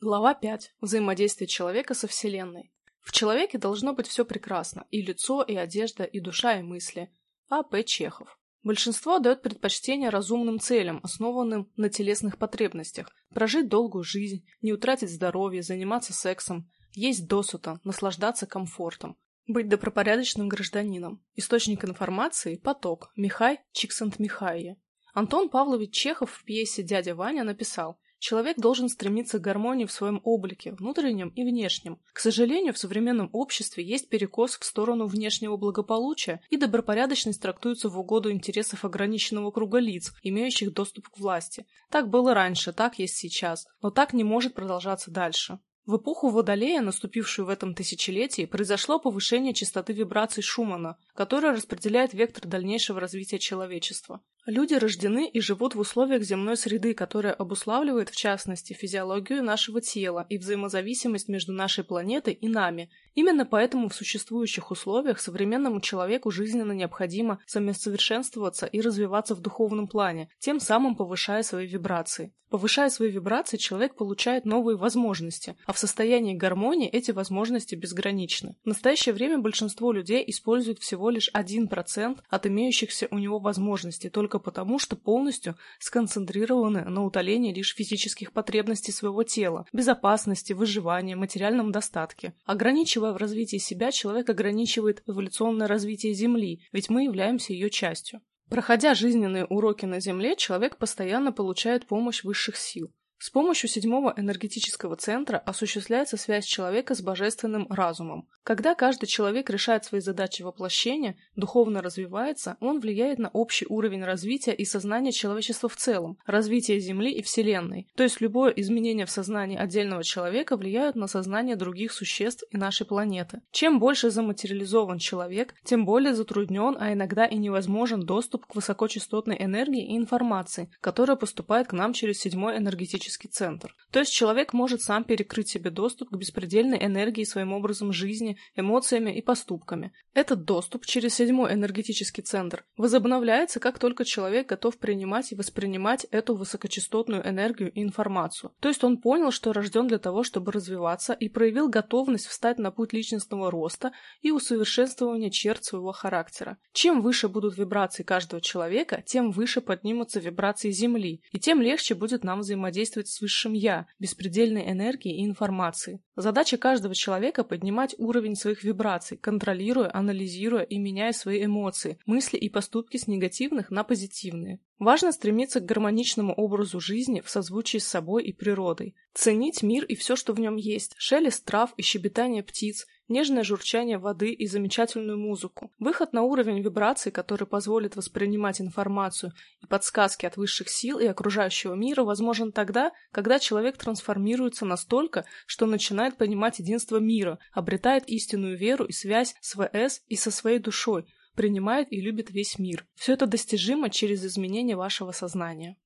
Глава 5. Взаимодействие человека со Вселенной. В человеке должно быть все прекрасно. И лицо, и одежда, и душа, и мысли. А. П. Чехов. Большинство дает предпочтение разумным целям, основанным на телесных потребностях. Прожить долгую жизнь, не утратить здоровье, заниматься сексом, есть досута, наслаждаться комфортом. Быть добропорядочным гражданином. Источник информации – поток. Михай Чиксант-Михайе. Антон Павлович Чехов в пьесе «Дядя Ваня» написал Человек должен стремиться к гармонии в своем облике, внутреннем и внешнем. К сожалению, в современном обществе есть перекос в сторону внешнего благополучия, и добропорядочность трактуется в угоду интересов ограниченного круга лиц, имеющих доступ к власти. Так было раньше, так есть сейчас, но так не может продолжаться дальше. В эпоху Водолея, наступившую в этом тысячелетии, произошло повышение частоты вибраций Шумана, которое распределяет вектор дальнейшего развития человечества. Люди рождены и живут в условиях земной среды, которая обуславливает, в частности, физиологию нашего тела и взаимозависимость между нашей планетой и нами. Именно поэтому в существующих условиях современному человеку жизненно необходимо самосовершенствоваться и развиваться в духовном плане, тем самым повышая свои вибрации. Повышая свои вибрации, человек получает новые возможности, а в состоянии гармонии эти возможности безграничны. В настоящее время большинство людей используют всего лишь 1% от имеющихся у него возможностей, только только потому, что полностью сконцентрированы на утолении лишь физических потребностей своего тела, безопасности, выживания, материальном достатке. Ограничивая в развитии себя, человек ограничивает эволюционное развитие Земли, ведь мы являемся ее частью. Проходя жизненные уроки на Земле, человек постоянно получает помощь высших сил. С помощью седьмого энергетического центра осуществляется связь человека с божественным разумом. Когда каждый человек решает свои задачи воплощения, духовно развивается, он влияет на общий уровень развития и сознания человечества в целом, развитие Земли и Вселенной. То есть любое изменение в сознании отдельного человека влияет на сознание других существ и нашей планеты. Чем больше заматериализован человек, тем более затруднен, а иногда и невозможен доступ к высокочастотной энергии и информации, которая поступает к нам через седьмой энергетический энергетический центр. То есть человек может сам перекрыть себе доступ к беспредельной энергии своим образом жизни, эмоциями и поступками. Этот доступ через седьмой энергетический центр возобновляется, как только человек готов принимать и воспринимать эту высокочастотную энергию и информацию. То есть он понял, что рожден для того, чтобы развиваться и проявил готовность встать на путь личностного роста и усовершенствования черт своего характера. Чем выше будут вибрации каждого человека, тем выше поднимутся вибрации Земли, и тем легче будет нам взаимодействовать взаимодействовать с высшим «я», беспредельной энергией и информацией. Задача каждого человека – поднимать уровень своих вибраций, контролируя, анализируя и меняя свои эмоции, мысли и поступки с негативных на позитивные. Важно стремиться к гармоничному образу жизни в созвучии с собой и природой. Ценить мир и все, что в нем есть, шелест трав и щебетание птиц, нежное журчание воды и замечательную музыку. Выход на уровень вибраций, который позволит воспринимать информацию и подсказки от высших сил и окружающего мира, возможен тогда, когда человек трансформируется настолько, что начинает понимать единство мира, обретает истинную веру и связь с ВС и со своей душой, принимает и любит весь мир. Все это достижимо через изменение вашего сознания.